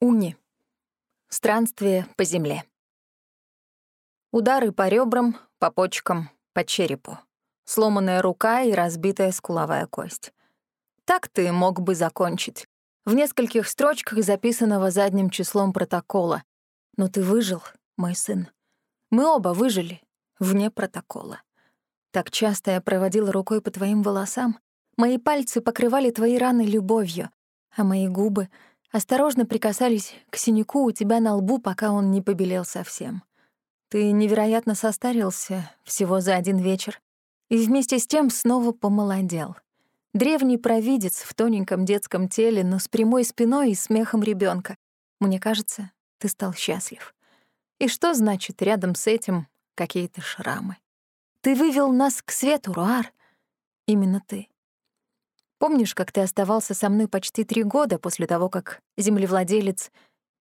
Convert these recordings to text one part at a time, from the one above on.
Уни. Странствие по земле. Удары по ребрам, по почкам, по черепу. Сломанная рука и разбитая скуловая кость. Так ты мог бы закончить. В нескольких строчках записанного задним числом протокола. Но ты выжил, мой сын. Мы оба выжили, вне протокола. Так часто я проводила рукой по твоим волосам, мои пальцы покрывали твои раны любовью, а мои губы — осторожно прикасались к синяку у тебя на лбу, пока он не побелел совсем. Ты невероятно состарился всего за один вечер и вместе с тем снова помолодел. Древний провидец в тоненьком детском теле, но с прямой спиной и смехом ребенка. Мне кажется, ты стал счастлив. И что значит рядом с этим какие-то шрамы? Ты вывел нас к свету, Руар. Именно ты. Помнишь, как ты оставался со мной почти три года после того, как землевладелец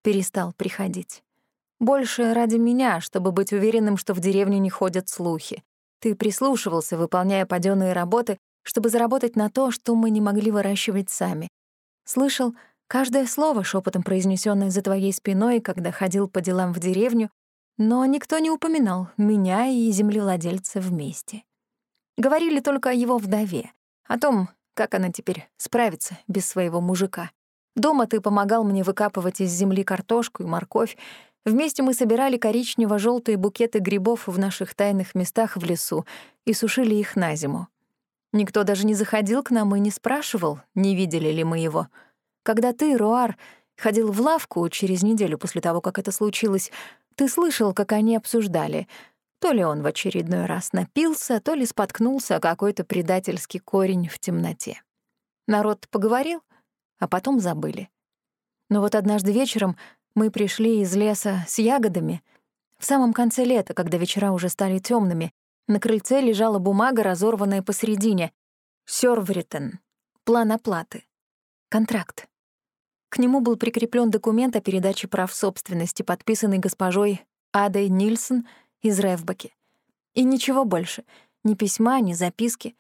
перестал приходить? Больше ради меня, чтобы быть уверенным, что в деревне не ходят слухи. Ты прислушивался, выполняя падённые работы, чтобы заработать на то, что мы не могли выращивать сами. Слышал каждое слово, шепотом произнесённое за твоей спиной, когда ходил по делам в деревню, но никто не упоминал меня и землевладельца вместе. Говорили только о его вдове, о том, как она теперь справится без своего мужика? Дома ты помогал мне выкапывать из земли картошку и морковь. Вместе мы собирали коричнево желтые букеты грибов в наших тайных местах в лесу и сушили их на зиму. Никто даже не заходил к нам и не спрашивал, не видели ли мы его. Когда ты, Руар, ходил в лавку через неделю после того, как это случилось, ты слышал, как они обсуждали — то ли он в очередной раз напился, то ли споткнулся о какой-то предательский корень в темноте. Народ поговорил, а потом забыли. Но вот однажды вечером мы пришли из леса с ягодами. В самом конце лета, когда вечера уже стали темными, на крыльце лежала бумага, разорванная посередине. Сёрвритен. План оплаты. Контракт. К нему был прикреплен документ о передаче прав собственности, подписанный госпожой Адой Нильсон — из Ревбаки. И ничего больше, ни письма, ни записки.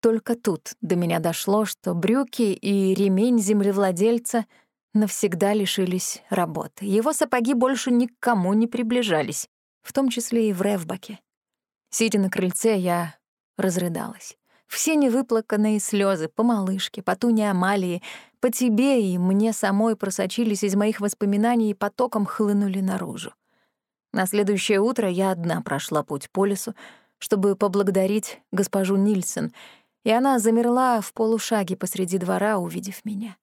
Только тут до меня дошло, что брюки и ремень землевладельца навсегда лишились работы. Его сапоги больше никому не приближались, в том числе и в Ревбаке. Сидя на крыльце, я разрыдалась. Все невыплаканные слезы по малышке, по туне Амалии, по тебе и мне самой просочились из моих воспоминаний и потоком хлынули наружу. На следующее утро я одна прошла путь по лесу, чтобы поблагодарить госпожу Нильсон, и она замерла в полушаге посреди двора, увидев меня.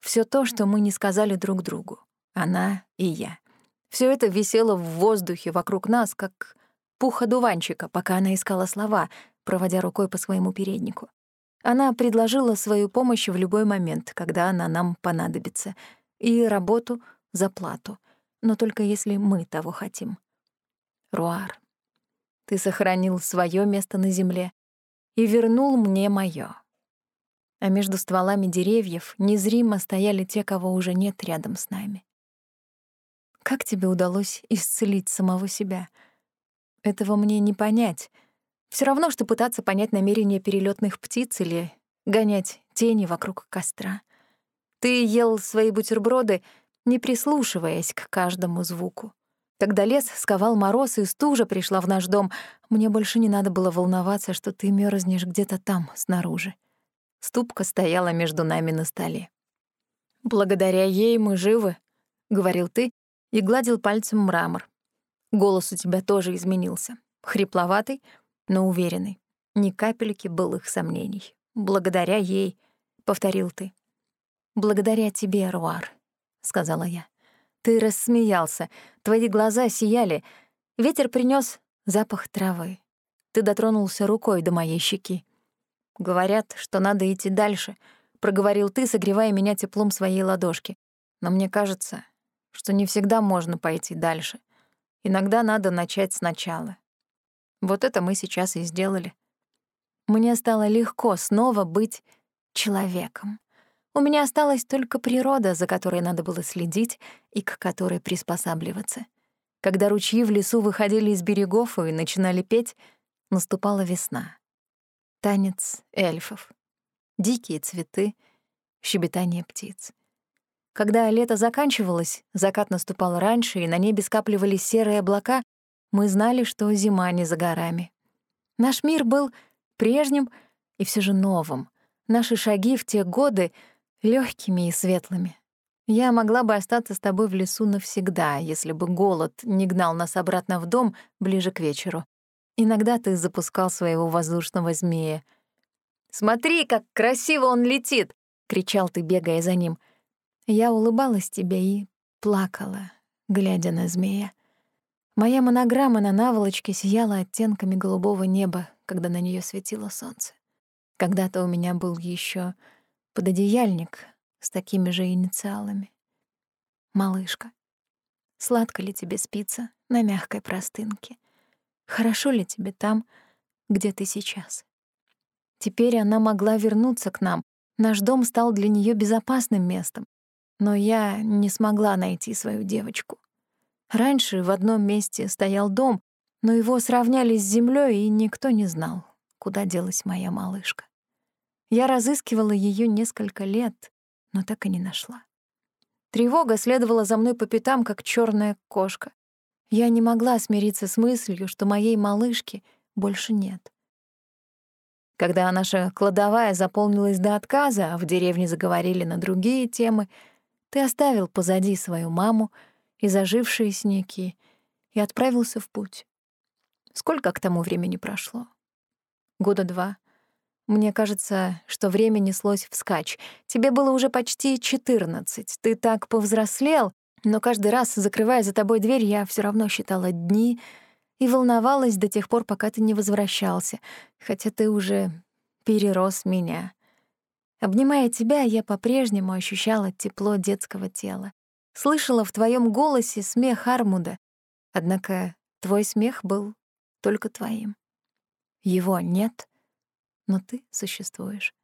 Все то, что мы не сказали друг другу, она и я. Все это висело в воздухе вокруг нас, как пух одуванчика, пока она искала слова, проводя рукой по своему переднику. Она предложила свою помощь в любой момент, когда она нам понадобится, и работу за плату но только если мы того хотим. Руар, ты сохранил свое место на земле и вернул мне мое. А между стволами деревьев незримо стояли те, кого уже нет рядом с нами. Как тебе удалось исцелить самого себя? Этого мне не понять. Все равно, что пытаться понять намерения перелетных птиц или гонять тени вокруг костра. Ты ел свои бутерброды — не прислушиваясь к каждому звуку. Когда лес сковал мороз и стужа пришла в наш дом, мне больше не надо было волноваться, что ты мерзнешь где-то там, снаружи. Ступка стояла между нами на столе. «Благодаря ей мы живы», — говорил ты и гладил пальцем мрамор. Голос у тебя тоже изменился. Хрипловатый, но уверенный. Ни капельки былых сомнений. «Благодаря ей», — повторил ты. «Благодаря тебе, Руар», — сказала я. «Ты рассмеялся, твои глаза сияли. Ветер принес запах травы. Ты дотронулся рукой до моей щеки. Говорят, что надо идти дальше», — проговорил ты, согревая меня теплом своей ладошки. «Но мне кажется, что не всегда можно пойти дальше. Иногда надо начать сначала. Вот это мы сейчас и сделали. Мне стало легко снова быть человеком. У меня осталась только природа, за которой надо было следить и к которой приспосабливаться. Когда ручьи в лесу выходили из берегов и начинали петь, наступала весна. Танец эльфов, дикие цветы, щебетание птиц. Когда лето заканчивалось, закат наступал раньше, и на небе скапливались серые облака, мы знали, что зима не за горами. Наш мир был прежним и все же новым. Наши шаги в те годы — легкими и светлыми. Я могла бы остаться с тобой в лесу навсегда, если бы голод не гнал нас обратно в дом ближе к вечеру. Иногда ты запускал своего воздушного змея. «Смотри, как красиво он летит!» — кричал ты, бегая за ним — я улыбалась тебе и плакала, глядя на змея. Моя монограмма на наволочке сияла оттенками голубого неба, когда на нее светило солнце. Когда-то у меня был еще пододеяльник с такими же инициалами. Малышка, сладко ли тебе спится на мягкой простынке? Хорошо ли тебе там, где ты сейчас? Теперь она могла вернуться к нам. Наш дом стал для нее безопасным местом. Но я не смогла найти свою девочку. Раньше в одном месте стоял дом, но его сравняли с землей, и никто не знал, куда делась моя малышка. Я разыскивала ее несколько лет, но так и не нашла. Тревога следовала за мной по пятам, как черная кошка. Я не могла смириться с мыслью, что моей малышки больше нет. Когда наша кладовая заполнилась до отказа, а в деревне заговорили на другие темы — ты оставил позади свою маму и зажившие снеки и отправился в путь. Сколько к тому времени прошло? Года два. Мне кажется, что время неслось вскачь. Тебе было уже почти четырнадцать. Ты так повзрослел, но каждый раз, закрывая за тобой дверь, я все равно считала дни и волновалась до тех пор, пока ты не возвращался, хотя ты уже перерос меня. Обнимая тебя, я по-прежнему ощущала тепло детского тела. Слышала в твоем голосе смех Армуда, однако твой смех был только твоим. Его нет, но ты существуешь.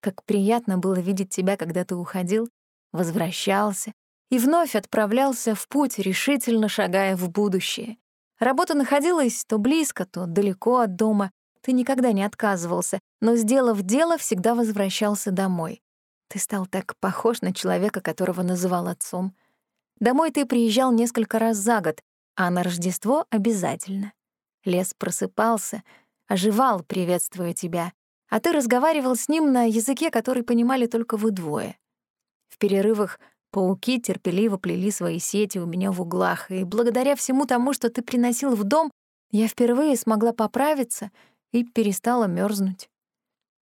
Как приятно было видеть тебя, когда ты уходил, возвращался и вновь отправлялся в путь, решительно шагая в будущее. Работа находилась то близко, то далеко от дома, ты никогда не отказывался, но, сделав дело, всегда возвращался домой. Ты стал так похож на человека, которого называл отцом. Домой ты приезжал несколько раз за год, а на Рождество — обязательно. Лес просыпался, оживал, приветствуя тебя, а ты разговаривал с ним на языке, который понимали только вы двое. В перерывах пауки терпеливо плели свои сети у меня в углах, и благодаря всему тому, что ты приносил в дом, я впервые смогла поправиться — и перестала мерзнуть.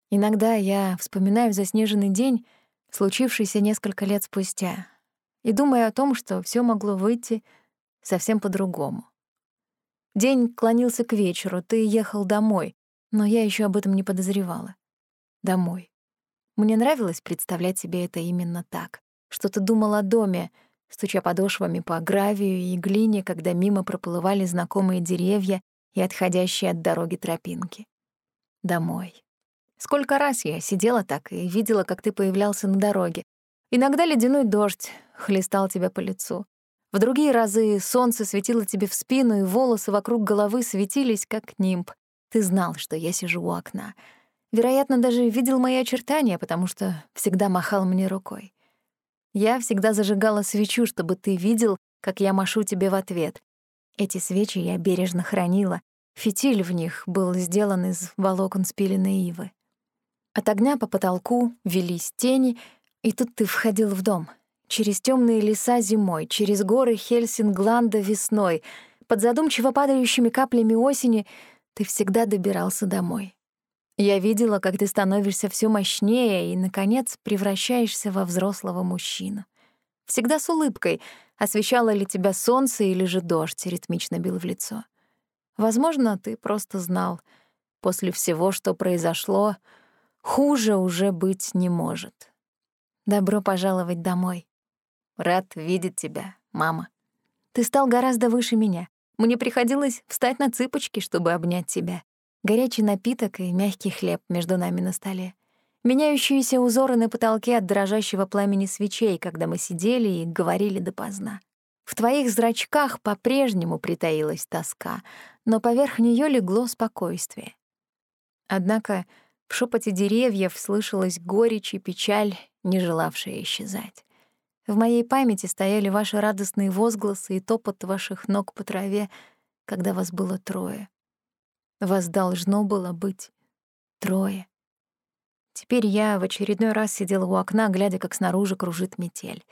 Иногда я вспоминаю заснеженный день, случившийся несколько лет спустя, и думаю о том, что все могло выйти совсем по-другому. День клонился к вечеру, ты ехал домой, но я еще об этом не подозревала. Домой. Мне нравилось представлять себе это именно так, что ты думал о доме, стуча подошвами по гравию и глине, когда мимо проплывали знакомые деревья и отходящие от дороги тропинки. Домой. Сколько раз я сидела так и видела, как ты появлялся на дороге. Иногда ледяной дождь хлестал тебя по лицу. В другие разы солнце светило тебе в спину, и волосы вокруг головы светились, как нимб. Ты знал, что я сижу у окна. Вероятно, даже видел мои очертания, потому что всегда махал мне рукой. Я всегда зажигала свечу, чтобы ты видел, как я машу тебе в ответ, эти свечи я бережно хранила. Фитиль в них был сделан из волокон спиленной ивы. От огня по потолку велись тени, и тут ты входил в дом. Через темные леса зимой, через горы Хельсингланда весной, под задумчиво падающими каплями осени ты всегда добирался домой. Я видела, как ты становишься все мощнее и, наконец, превращаешься во взрослого мужчину. Всегда с улыбкой — Освещало ли тебя солнце или же дождь ритмично бил в лицо. Возможно, ты просто знал. После всего, что произошло, хуже уже быть не может. Добро пожаловать домой. Рад видеть тебя, мама. Ты стал гораздо выше меня. Мне приходилось встать на цыпочки, чтобы обнять тебя. Горячий напиток и мягкий хлеб между нами на столе меняющиеся узоры на потолке от дрожащего пламени свечей, когда мы сидели и говорили допоздна. В твоих зрачках по-прежнему притаилась тоска, но поверх нее легло спокойствие. Однако в шепоте деревьев слышалась горечь и печаль, не желавшая исчезать. В моей памяти стояли ваши радостные возгласы и топот ваших ног по траве, когда вас было трое. Вас должно было быть трое. Теперь я в очередной раз сидела у окна, глядя, как снаружи кружит метель.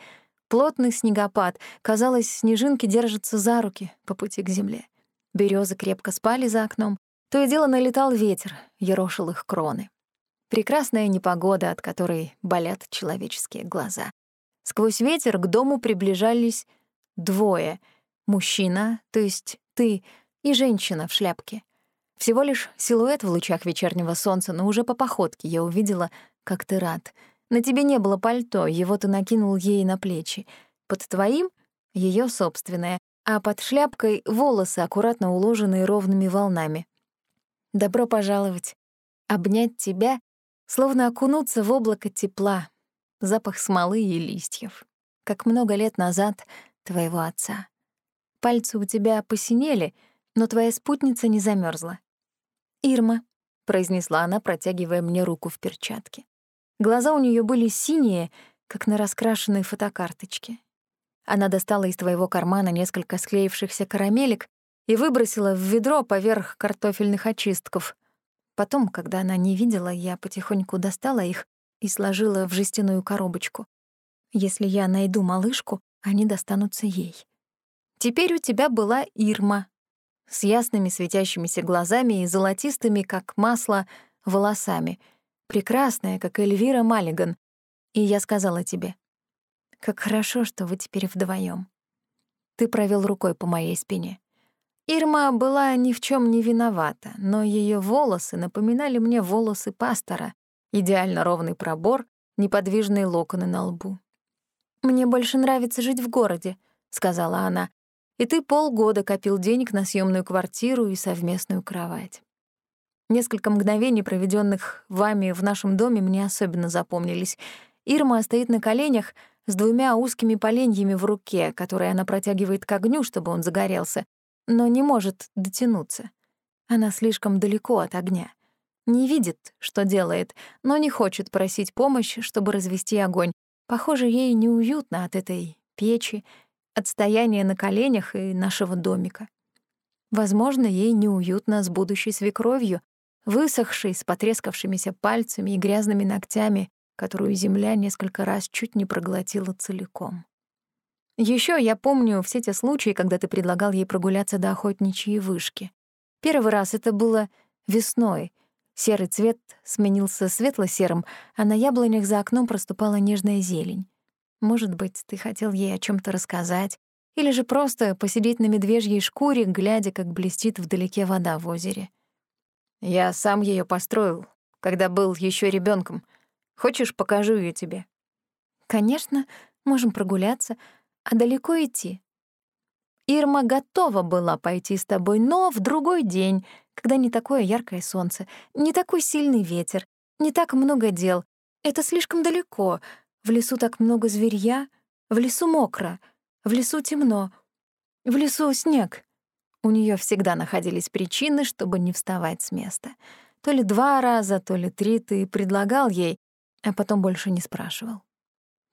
Плотный снегопад. Казалось, снежинки держатся за руки по пути к земле. Березы крепко спали за окном. То и дело налетал ветер, ерошил их кроны. Прекрасная непогода, от которой болят человеческие глаза. Сквозь ветер к дому приближались двое. Мужчина, то есть ты, и женщина в шляпке. Всего лишь силуэт в лучах вечернего солнца, но уже по походке я увидела, как ты рад — на тебе не было пальто, его ты накинул ей на плечи. Под твоим — ее собственное, а под шляпкой — волосы, аккуратно уложенные ровными волнами. Добро пожаловать. Обнять тебя, словно окунуться в облако тепла, запах смолы и листьев. Как много лет назад твоего отца. Пальцы у тебя посинели, но твоя спутница не замерзла. «Ирма», — произнесла она, протягивая мне руку в перчатке. Глаза у нее были синие, как на раскрашенной фотокарточке. Она достала из твоего кармана несколько склеившихся карамелек и выбросила в ведро поверх картофельных очистков. Потом, когда она не видела, я потихоньку достала их и сложила в жестяную коробочку. Если я найду малышку, они достанутся ей. Теперь у тебя была Ирма с ясными светящимися глазами и золотистыми, как масло, волосами — прекрасная, как Эльвира Маллиган. И я сказала тебе, как хорошо, что вы теперь вдвоем. Ты провел рукой по моей спине. Ирма была ни в чем не виновата, но ее волосы напоминали мне волосы пастора, идеально ровный пробор, неподвижные локоны на лбу. «Мне больше нравится жить в городе», — сказала она, «и ты полгода копил денег на съемную квартиру и совместную кровать. Несколько мгновений, проведенных вами в нашем доме, мне особенно запомнились. Ирма стоит на коленях с двумя узкими поленьями в руке, которые она протягивает к огню, чтобы он загорелся, но не может дотянуться. Она слишком далеко от огня. Не видит, что делает, но не хочет просить помощи, чтобы развести огонь. Похоже, ей неуютно от этой печи, от стояния на коленях и нашего домика. Возможно, ей неуютно с будущей свекровью, высохший, с потрескавшимися пальцами и грязными ногтями, которую земля несколько раз чуть не проглотила целиком. Еще я помню все те случаи, когда ты предлагал ей прогуляться до охотничьей вышки. Первый раз это было весной. Серый цвет сменился светло-серым, а на яблонях за окном проступала нежная зелень. Может быть, ты хотел ей о чем то рассказать, или же просто посидеть на медвежьей шкуре, глядя, как блестит вдалеке вода в озере. Я сам ее построил, когда был еще ребенком. Хочешь, покажу ее тебе? Конечно, можем прогуляться, а далеко идти. Ирма готова была пойти с тобой, но в другой день, когда не такое яркое солнце, не такой сильный ветер, не так много дел. Это слишком далеко. В лесу так много зверья, в лесу мокро, в лесу темно, в лесу снег. У нее всегда находились причины, чтобы не вставать с места. То ли два раза, то ли три ты предлагал ей, а потом больше не спрашивал.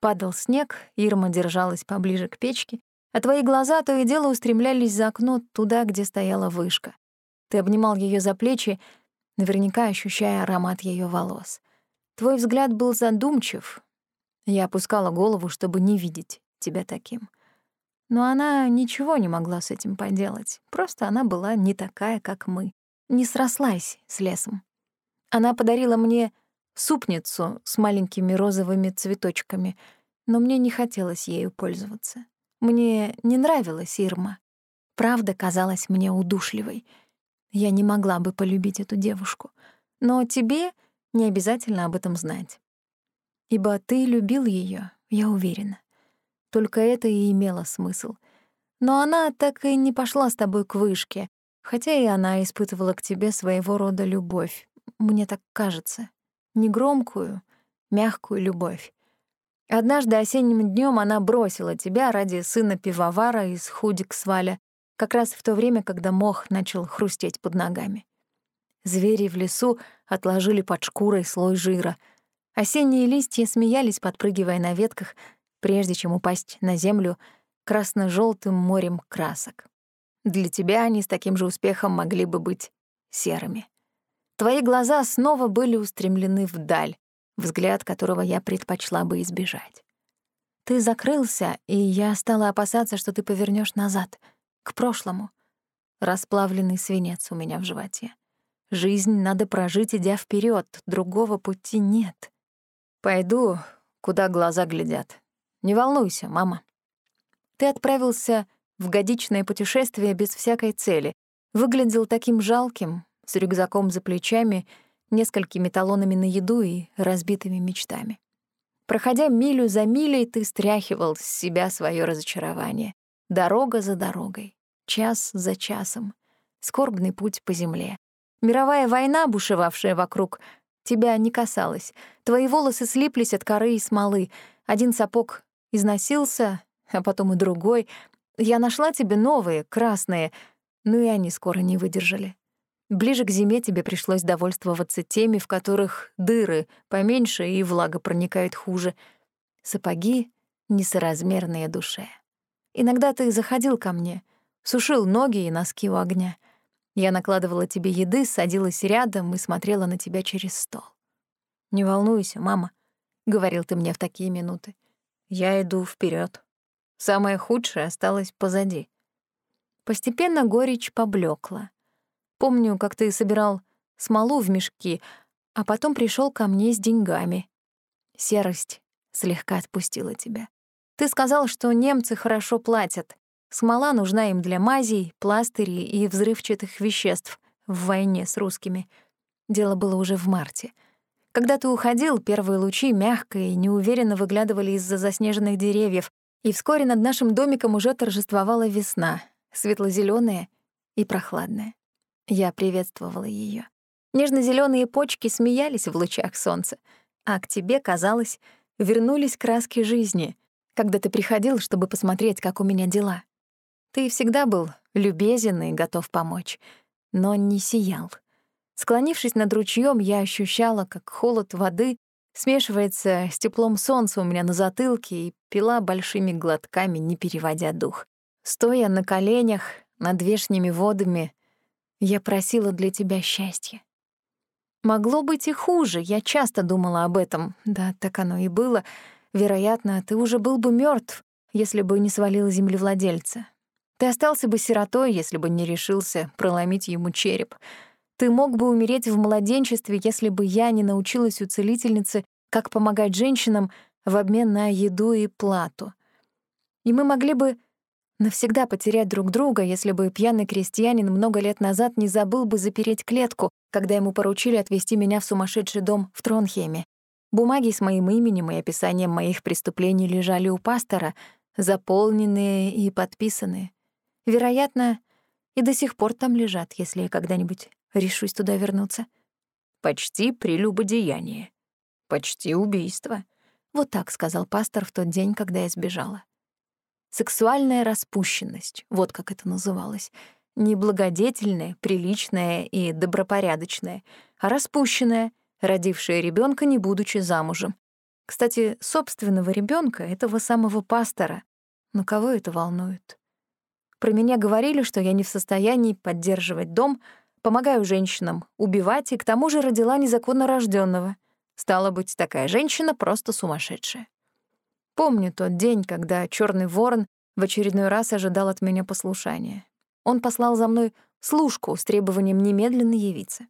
Падал снег, Ирма держалась поближе к печке, а твои глаза то и дело устремлялись за окно туда, где стояла вышка. Ты обнимал ее за плечи, наверняка ощущая аромат ее волос. Твой взгляд был задумчив. Я опускала голову, чтобы не видеть тебя таким. Но она ничего не могла с этим поделать. Просто она была не такая, как мы. Не срослась с лесом. Она подарила мне супницу с маленькими розовыми цветочками, но мне не хотелось ею пользоваться. Мне не нравилась Ирма. Правда казалась мне удушливой. Я не могла бы полюбить эту девушку. Но тебе не обязательно об этом знать. Ибо ты любил ее, я уверена. Только это и имело смысл. Но она так и не пошла с тобой к вышке, хотя и она испытывала к тебе своего рода любовь, мне так кажется. Негромкую, мягкую любовь. Однажды осенним днем она бросила тебя ради сына пивовара из Худиксваля, как раз в то время, когда мох начал хрустеть под ногами. Звери в лесу отложили под шкурой слой жира. Осенние листья смеялись, подпрыгивая на ветках — прежде чем упасть на землю красно желтым морем красок. Для тебя они с таким же успехом могли бы быть серыми. Твои глаза снова были устремлены вдаль, взгляд которого я предпочла бы избежать. Ты закрылся, и я стала опасаться, что ты повернешь назад, к прошлому. Расплавленный свинец у меня в животе. Жизнь надо прожить, идя вперед, другого пути нет. Пойду, куда глаза глядят. Не волнуйся, мама. Ты отправился в годичное путешествие без всякой цели. Выглядел таким жалким, с рюкзаком за плечами, несколькими талонами на еду и разбитыми мечтами. Проходя милю за милей, ты стряхивал с себя свое разочарование. Дорога за дорогой, час за часом, скорбный путь по земле. Мировая война, бушевавшая вокруг, тебя не касалась. Твои волосы слиплись от коры и смолы. Один сапог износился, а потом и другой. Я нашла тебе новые, красные, но и они скоро не выдержали. Ближе к зиме тебе пришлось довольствоваться теми, в которых дыры поменьше и влага проникает хуже. Сапоги несоразмерные душе. Иногда ты заходил ко мне, сушил ноги и носки у огня. Я накладывала тебе еды, садилась рядом и смотрела на тебя через стол. «Не волнуйся, мама», — говорил ты мне в такие минуты. «Я иду вперед. Самое худшее осталось позади». Постепенно горечь поблекла. Помню, как ты собирал смолу в мешки, а потом пришел ко мне с деньгами. Серость слегка отпустила тебя. Ты сказал, что немцы хорошо платят. Смола нужна им для мазей, пластырей и взрывчатых веществ в войне с русскими. Дело было уже в марте. Когда ты уходил, первые лучи мягко и неуверенно выглядывали из-за заснеженных деревьев, и вскоре над нашим домиком уже торжествовала весна, светло зеленая и прохладная. Я приветствовала ее. нежно зеленые почки смеялись в лучах солнца, а к тебе, казалось, вернулись краски жизни, когда ты приходил, чтобы посмотреть, как у меня дела. Ты всегда был любезен и готов помочь, но не сиял. Склонившись над ручьем, я ощущала, как холод воды смешивается с теплом солнца у меня на затылке и пила большими глотками, не переводя дух. Стоя на коленях над вешними водами, я просила для тебя счастья. Могло быть и хуже, я часто думала об этом. Да, так оно и было. Вероятно, ты уже был бы мертв, если бы не свалил землевладельца. Ты остался бы сиротой, если бы не решился проломить ему череп. Ты мог бы умереть в младенчестве, если бы я не научилась у целительницы, как помогать женщинам в обмен на еду и плату. И мы могли бы навсегда потерять друг друга, если бы пьяный крестьянин много лет назад не забыл бы запереть клетку, когда ему поручили отвезти меня в сумасшедший дом в Тронхеме. Бумаги с моим именем и описанием моих преступлений лежали у пастора, заполненные и подписанные. Вероятно, и до сих пор там лежат, если я когда-нибудь решусь туда вернуться. Почти прелюбодеяние. Почти убийство. Вот так сказал пастор в тот день, когда я сбежала. Сексуальная распущенность, вот как это называлось. Не благодетельная, приличная и добропорядочная, а распущенная, родившая ребенка, не будучи замужем. Кстати, собственного ребенка, этого самого пастора. Но кого это волнует? Про меня говорили, что я не в состоянии поддерживать дом, помогаю женщинам убивать и к тому же родила незаконно рожденного. Стала быть, такая женщина просто сумасшедшая. Помню тот день, когда черный ворон в очередной раз ожидал от меня послушания. Он послал за мной служку с требованием немедленно явиться.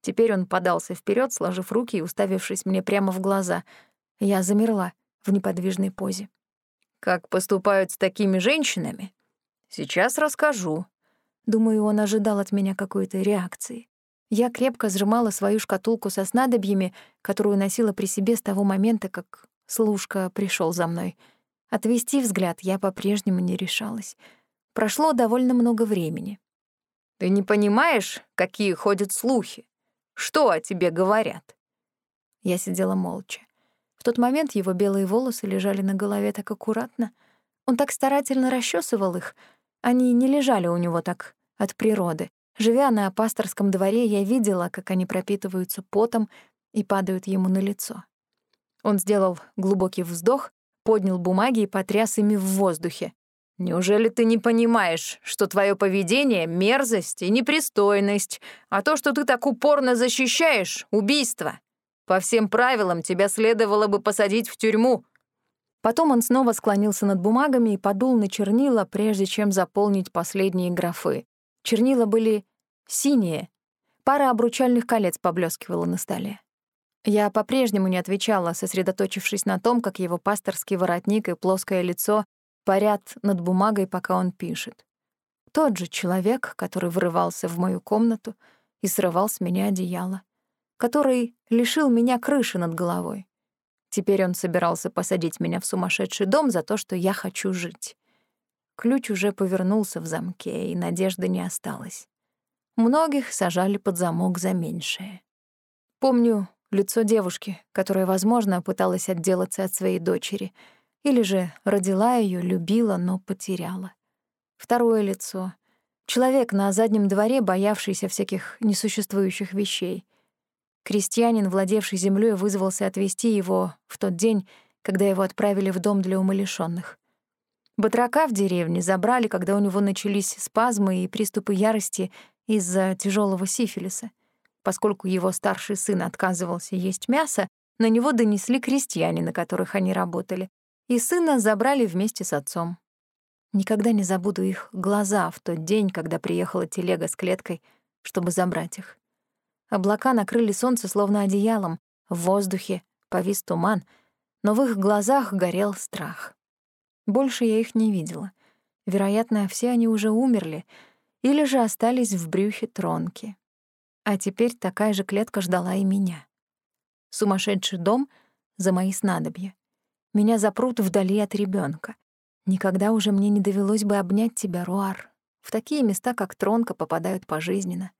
Теперь он подался вперед, сложив руки и уставившись мне прямо в глаза. Я замерла в неподвижной позе. «Как поступают с такими женщинами? Сейчас расскажу». Думаю, он ожидал от меня какой-то реакции. Я крепко сжимала свою шкатулку со снадобьями, которую носила при себе с того момента, как Служка пришел за мной. Отвести взгляд я по-прежнему не решалась. Прошло довольно много времени. «Ты не понимаешь, какие ходят слухи? Что о тебе говорят?» Я сидела молча. В тот момент его белые волосы лежали на голове так аккуратно. Он так старательно расчесывал их. Они не лежали у него так от природы. Живя на пасторском дворе, я видела, как они пропитываются потом и падают ему на лицо. Он сделал глубокий вздох, поднял бумаги и потряс ими в воздухе. «Неужели ты не понимаешь, что твое поведение — мерзость и непристойность, а то, что ты так упорно защищаешь — убийство? По всем правилам тебя следовало бы посадить в тюрьму». Потом он снова склонился над бумагами и подул на чернила, прежде чем заполнить последние графы. Чернила были синие. Пара обручальных колец поблескивала на столе. Я по-прежнему не отвечала, сосредоточившись на том, как его пасторский воротник и плоское лицо парят над бумагой, пока он пишет. Тот же человек, который врывался в мою комнату и срывал с меня одеяло, который лишил меня крыши над головой. Теперь он собирался посадить меня в сумасшедший дом за то, что я хочу жить. Ключ уже повернулся в замке, и надежды не осталось. Многих сажали под замок за меньшее. Помню лицо девушки, которая, возможно, пыталась отделаться от своей дочери — или же родила ее, любила, но потеряла. Второе лицо. Человек на заднем дворе, боявшийся всяких несуществующих вещей. Крестьянин, владевший землей, вызвался отвезти его в тот день, когда его отправили в дом для умалишённых. Батрака в деревне забрали, когда у него начались спазмы и приступы ярости из-за тяжелого сифилиса. Поскольку его старший сын отказывался есть мясо, на него донесли крестьяне, на которых они работали, и сына забрали вместе с отцом. Никогда не забуду их глаза в тот день, когда приехала телега с клеткой, чтобы забрать их. Облака накрыли солнце словно одеялом, в воздухе повис туман, но в их глазах горел страх. Больше я их не видела. Вероятно, все они уже умерли или же остались в брюхе тронки. А теперь такая же клетка ждала и меня. Сумасшедший дом за мои снадобья. Меня запрут вдали от ребенка. Никогда уже мне не довелось бы обнять тебя, Руар. В такие места, как Тронка, попадают пожизненно.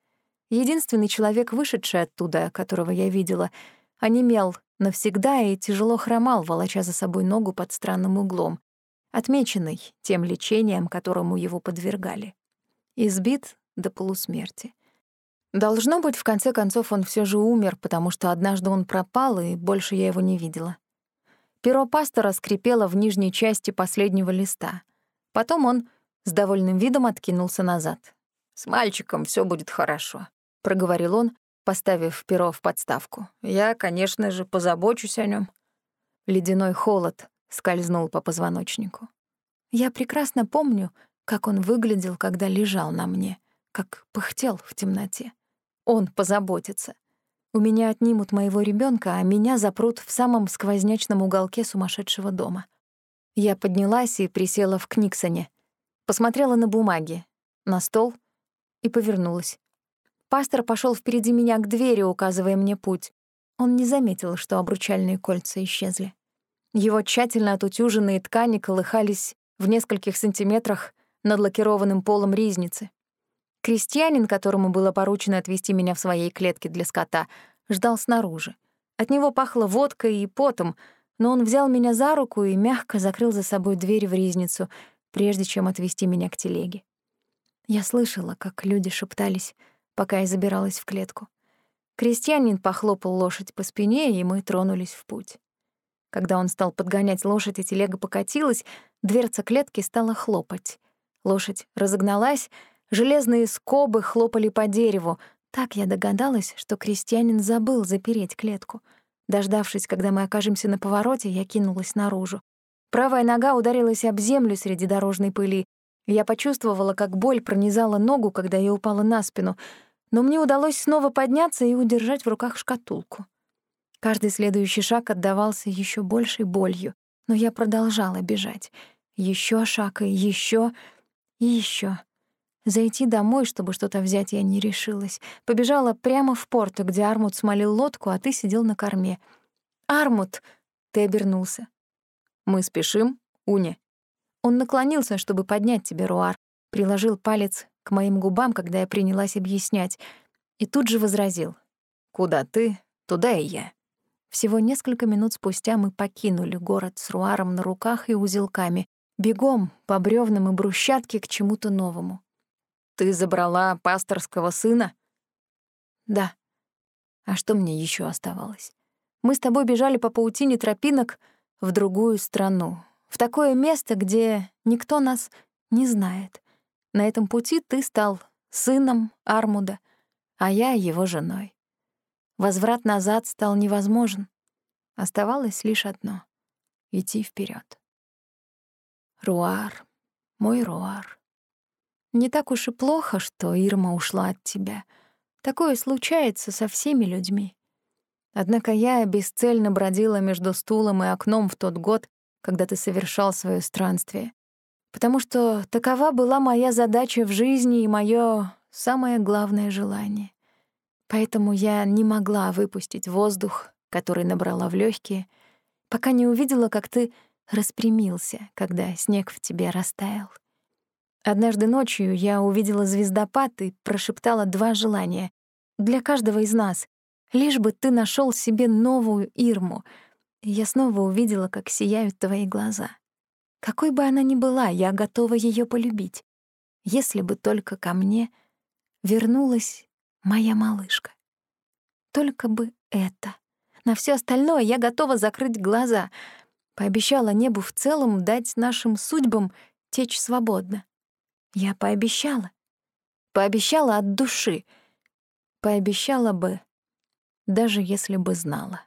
Единственный человек, вышедший оттуда, которого я видела, онемел навсегда и тяжело хромал, волоча за собой ногу под странным углом, отмеченный тем лечением, которому его подвергали. Избит до полусмерти. Должно быть, в конце концов он все же умер, потому что однажды он пропал, и больше я его не видела. Перо пастора скрипело в нижней части последнего листа. Потом он с довольным видом откинулся назад. «С мальчиком все будет хорошо», — проговорил он, поставив перо в подставку. «Я, конечно же, позабочусь о нем. Ледяной холод скользнул по позвоночнику. Я прекрасно помню, как он выглядел, когда лежал на мне, как пыхтел в темноте. Он позаботится. У меня отнимут моего ребенка, а меня запрут в самом сквознячном уголке сумасшедшего дома. Я поднялась и присела в Книксоне, посмотрела на бумаги, на стол и повернулась. Пастор пошел впереди меня к двери, указывая мне путь. Он не заметил, что обручальные кольца исчезли. Его тщательно отутюженные ткани колыхались в нескольких сантиметрах над лакированным полом ризницы. Крестьянин, которому было поручено отвезти меня в своей клетке для скота, ждал снаружи. От него пахло водкой и потом, но он взял меня за руку и мягко закрыл за собой дверь в ризницу, прежде чем отвезти меня к телеге. Я слышала, как люди шептались, пока я забиралась в клетку. Крестьянин похлопал лошадь по спине, и мы тронулись в путь. Когда он стал подгонять лошадь, и телега покатилась, дверца клетки стала хлопать. Лошадь разогналась, Железные скобы хлопали по дереву. Так я догадалась, что крестьянин забыл запереть клетку. Дождавшись, когда мы окажемся на повороте, я кинулась наружу. Правая нога ударилась об землю среди дорожной пыли. Я почувствовала, как боль пронизала ногу, когда я упала на спину, но мне удалось снова подняться и удержать в руках шкатулку. Каждый следующий шаг отдавался еще большей болью, но я продолжала бежать. Еще шаг и еще и еще. Зайти домой, чтобы что-то взять, я не решилась. Побежала прямо в порт, где Армут смолил лодку, а ты сидел на корме. «Армут!» — ты обернулся. «Мы спешим, Уня». Он наклонился, чтобы поднять тебе, Руар, приложил палец к моим губам, когда я принялась объяснять, и тут же возразил. «Куда ты, туда и я». Всего несколько минут спустя мы покинули город с Руаром на руках и узелками, бегом по бревнам и брусчатке к чему-то новому. Ты забрала пасторского сына? Да. А что мне еще оставалось? Мы с тобой бежали по паутине тропинок, в другую страну, в такое место, где никто нас не знает. На этом пути ты стал сыном Армуда, а я его женой. Возврат назад стал невозможен. Оставалось лишь одно — идти вперед. Руар, мой Руар. Не так уж и плохо, что Ирма ушла от тебя. Такое случается со всеми людьми. Однако я бесцельно бродила между стулом и окном в тот год, когда ты совершал свое странствие. Потому что такова была моя задача в жизни и мое самое главное желание. Поэтому я не могла выпустить воздух, который набрала в легкие, пока не увидела, как ты распрямился, когда снег в тебе растаял. Однажды ночью я увидела звездопад и прошептала два желания для каждого из нас, лишь бы ты нашел себе новую Ирму. Я снова увидела, как сияют твои глаза. Какой бы она ни была, я готова ее полюбить, если бы только ко мне вернулась моя малышка. Только бы это. На все остальное я готова закрыть глаза. Пообещала небу в целом дать нашим судьбам течь свободно. Я пообещала. Пообещала от души. Пообещала бы, даже если бы знала.